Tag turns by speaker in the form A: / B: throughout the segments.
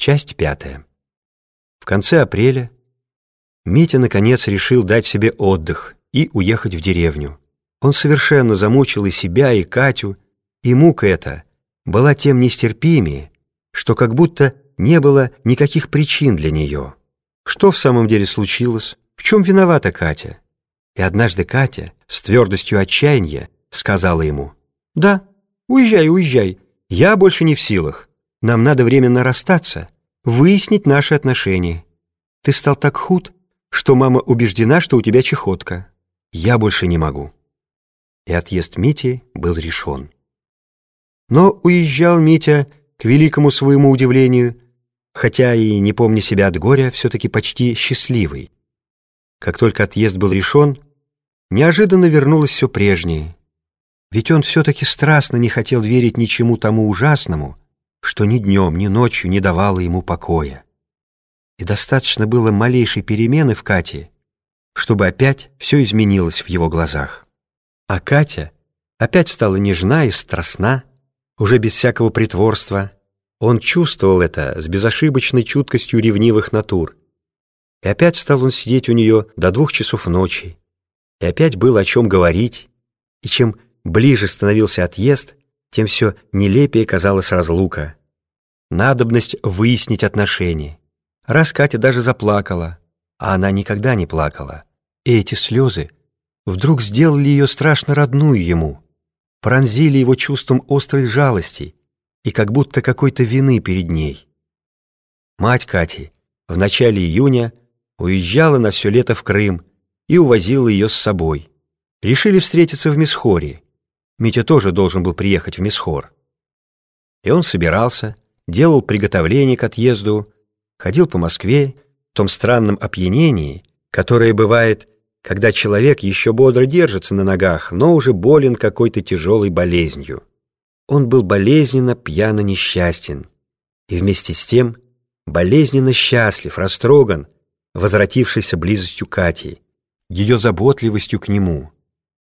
A: Часть пятая. В конце апреля Митя наконец решил дать себе отдых и уехать в деревню. Он совершенно замучил и себя, и Катю, и мука эта была тем нестерпимее, что как будто не было никаких причин для нее. Что в самом деле случилось? В чем виновата Катя? И однажды Катя с твердостью отчаяния сказала ему, «Да, уезжай, уезжай, я больше не в силах. Нам надо временно расстаться, выяснить наши отношения. Ты стал так худ, что мама убеждена, что у тебя чехотка. Я больше не могу». И отъезд Мити был решен. Но уезжал Митя, к великому своему удивлению, хотя и, не помня себя от горя, все-таки почти счастливый. Как только отъезд был решен, неожиданно вернулось все прежнее. Ведь он все-таки страстно не хотел верить ничему тому ужасному, что ни днем, ни ночью не давало ему покоя. И достаточно было малейшей перемены в Кате, чтобы опять все изменилось в его глазах. А Катя опять стала нежна и страстна, уже без всякого притворства. Он чувствовал это с безошибочной чуткостью ревнивых натур. И опять стал он сидеть у нее до двух часов ночи. И опять было о чем говорить. И чем ближе становился отъезд, тем все нелепее казалась разлука. Надобность выяснить отношения. Раз Катя даже заплакала, а она никогда не плакала. И эти слезы вдруг сделали ее страшно родную ему, пронзили его чувством острой жалости и как будто какой-то вины перед ней. Мать Кати в начале июня уезжала на все лето в Крым и увозила ее с собой. Решили встретиться в Месхоре. Митя тоже должен был приехать в Месхор. И он собирался, делал приготовления к отъезду, ходил по Москве в том странном опьянении, которое бывает, когда человек еще бодро держится на ногах, но уже болен какой-то тяжелой болезнью. Он был болезненно, пьяно несчастен, и вместе с тем болезненно счастлив, растроган, возвратившейся близостью Кати, ее заботливостью к нему.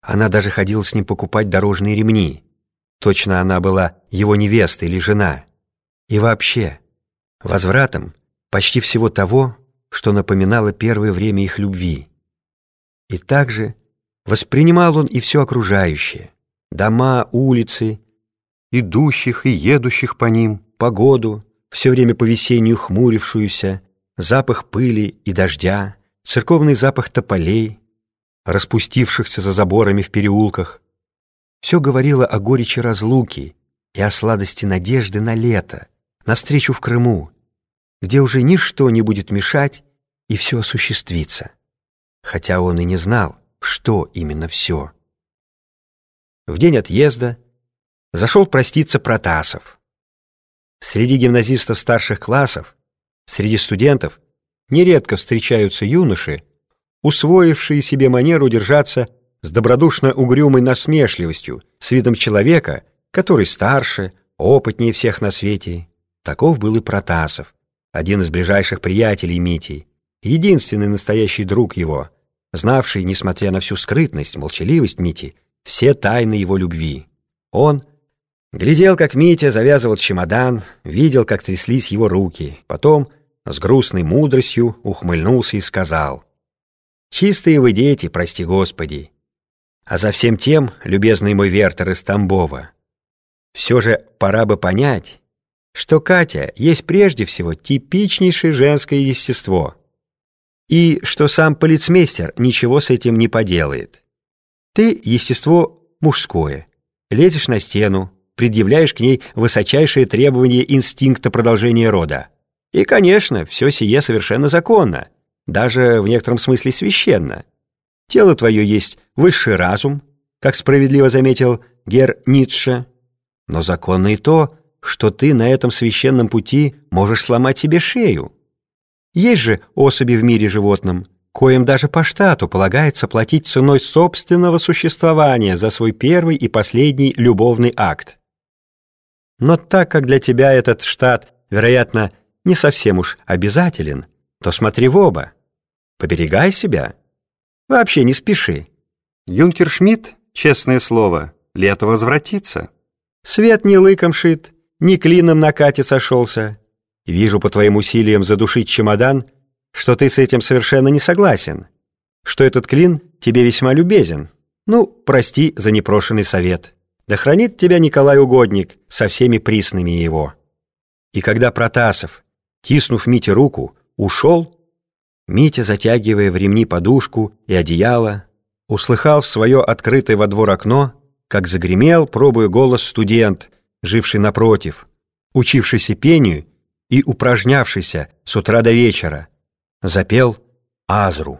A: Она даже ходила с ним покупать дорожные ремни. Точно она была его невеста или жена. И вообще, возвратом почти всего того, что напоминало первое время их любви. И также воспринимал он и все окружающее. Дома, улицы, идущих и едущих по ним, погоду, все время по весеннюю хмурившуюся, запах пыли и дождя, церковный запах тополей, распустившихся за заборами в переулках. Все говорило о горечи разлуки и о сладости надежды на лето, на встречу в Крыму, где уже ничто не будет мешать и все осуществится. Хотя он и не знал, что именно все. В день отъезда зашел проститься Протасов. Среди гимназистов старших классов, среди студентов нередко встречаются юноши, усвоившие себе манеру держаться с добродушно угрюмой насмешливостью, с видом человека, который старше, опытнее всех на свете. Таков был и Протасов, один из ближайших приятелей Мити, единственный настоящий друг его, знавший, несмотря на всю скрытность, молчаливость Мити, все тайны его любви. Он глядел, как Митя завязывал чемодан, видел, как тряслись его руки, потом с грустной мудростью ухмыльнулся и сказал — Чистые вы дети, прости Господи. А за всем тем, любезный мой Вертер из Тамбова, все же пора бы понять, что Катя есть прежде всего типичнейшее женское естество, и что сам полицмейстер ничего с этим не поделает. Ты естество мужское, лезешь на стену, предъявляешь к ней высочайшие требования инстинкта продолжения рода. И, конечно, все сие совершенно законно — даже в некотором смысле священно. Тело твое есть высший разум, как справедливо заметил Гер Ницше, но законно и то, что ты на этом священном пути можешь сломать себе шею. Есть же особи в мире животном, коим даже по штату полагается платить ценой собственного существования за свой первый и последний любовный акт. Но так как для тебя этот штат, вероятно, не совсем уж обязателен, то смотри в оба. Поберегай себя. Вообще не спеши. Юнкер Шмидт, честное слово, лето возвратится. Свет не лыком шит, ни клином на Кате сошелся. Вижу по твоим усилиям задушить чемодан, что ты с этим совершенно не согласен, что этот клин тебе весьма любезен. Ну, прости за непрошенный совет. Да хранит тебя Николай Угодник со всеми присными его». И когда Протасов, тиснув Мите руку, ушел, Митя, затягивая в ремни подушку и одеяло, услыхал в свое открытое во двор окно, как загремел, пробуя голос студент, живший напротив, учившийся пению и упражнявшийся с утра до вечера, запел «Азру».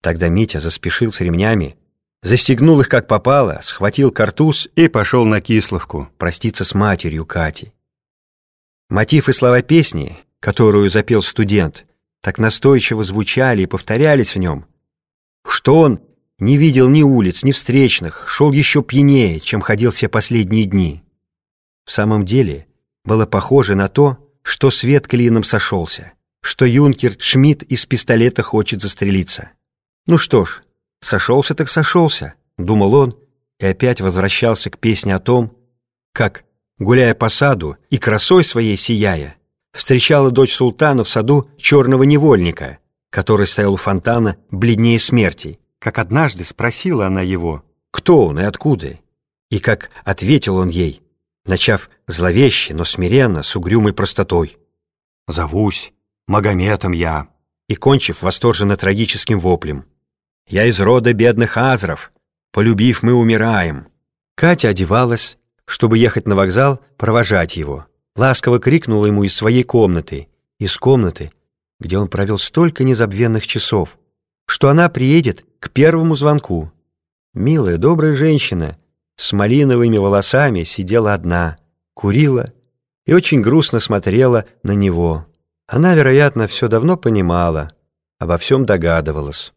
A: Тогда Митя заспешил с ремнями, застегнул их как попало, схватил картуз и пошел на Кисловку проститься с матерью Кати. Мотив и слова песни, которую запел студент, так настойчиво звучали и повторялись в нем, что он не видел ни улиц, ни встречных, шел еще пьянее, чем ходил все последние дни. В самом деле было похоже на то, что свет клином сошелся, что юнкер Шмидт из пистолета хочет застрелиться. Ну что ж, сошелся так сошелся, думал он, и опять возвращался к песне о том, как, гуляя по саду и красой своей сияя, встречала дочь султана в саду черного невольника, который стоял у фонтана бледнее смерти, как однажды спросила она его, кто он и откуда, и как ответил он ей, начав зловеще, но смиренно, с угрюмой простотой. «Зовусь Магометом я», и кончив восторженно трагическим воплем. «Я из рода бедных азров, полюбив мы умираем». Катя одевалась, чтобы ехать на вокзал, провожать его. Ласково крикнула ему из своей комнаты, из комнаты, где он провел столько незабвенных часов, что она приедет к первому звонку. Милая, добрая женщина с малиновыми волосами сидела одна, курила и очень грустно смотрела на него. Она, вероятно, все давно понимала, обо всем догадывалась.